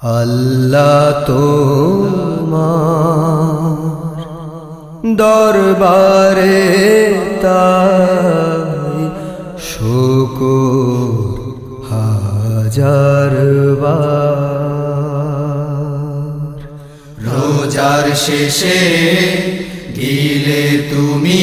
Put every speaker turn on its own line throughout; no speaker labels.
আল্লাহ তো দরবারে তাই শুকুর হাজার
রোজার শেষে দিলে তুমি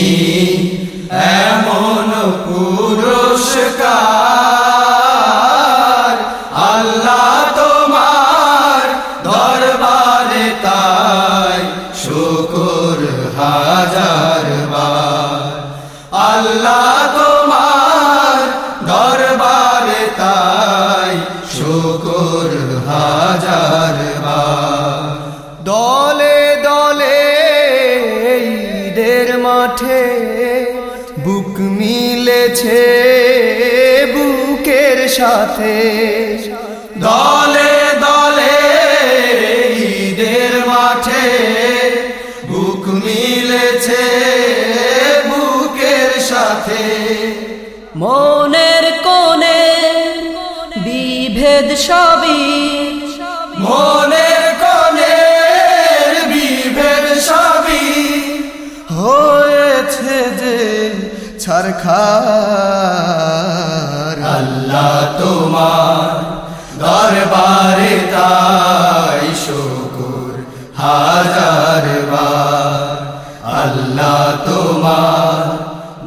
মাঠে বুক মিলেছে বুকের সাথে।
দলে দলে ঈদের মাঠে বুক মিলেছে বুকের সাথে।
মনের কোণে বিভেদ সবই।
মনের কোণে বিভেদ সবই।
হয়েছে যে ছারখার।
আল্লাহ তোমার দরবারে তাই শুকুর হাজার বার। আল্লাহ তোমার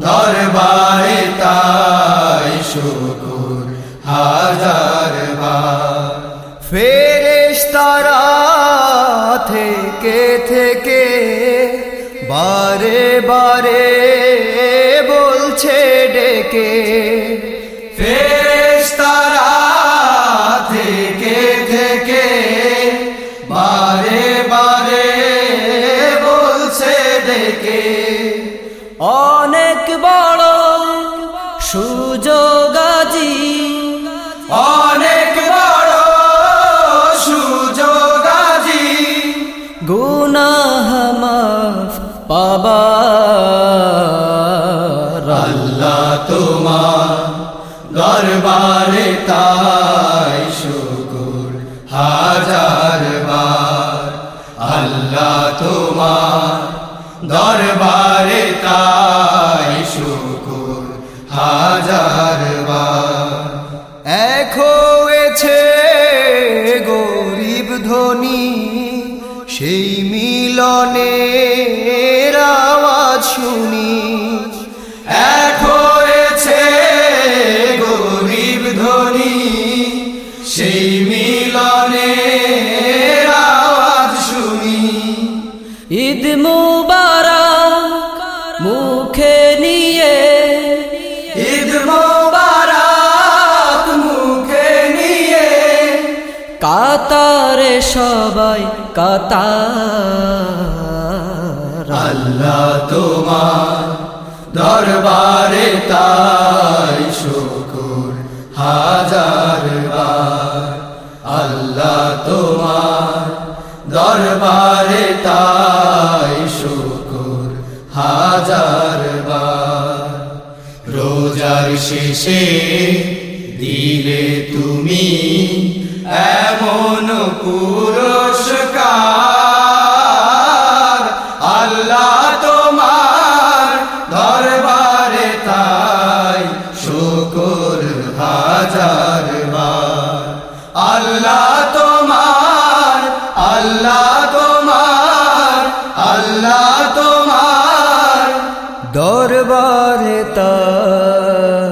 দরবারে তাই শুকুর হাজার বার।
ফেরেশ তারা থেকে থেকে বারে বারে ডেকে।
বারে বলছে ডেকে।
অনেক বড় সুযোগ
অনেক বড় সুযোগ আজি।
গুনাহ পাবার
আল্লাহ তোমার দরবারে তাই শুকুর হাজার বার। আল্লাহ তোমার দরবারে তাই শুকুর হাজার বার।
এক গরিব ধনী, সেই মিলনের
সেই মিলনে আওয়াজ শুনি।
ঈদ মুবারক মুখে নিয়ে।
ঈদ মোবারক মুখে নিয়ে।
কাতারে সবাই কাতার।
আল্লাহ তোমার দরবারে তাই দরবারে তাই শুকুর হাজার বার। রোজার শেষে দিলে তুমি এমন পুরস্কার। আল্লাহ তোমার দরবারে তাই শুকুর হাজার বার। আল্লাহ
দরবারে তাই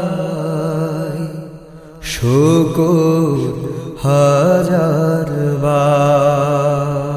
শুকুর হাজার বার।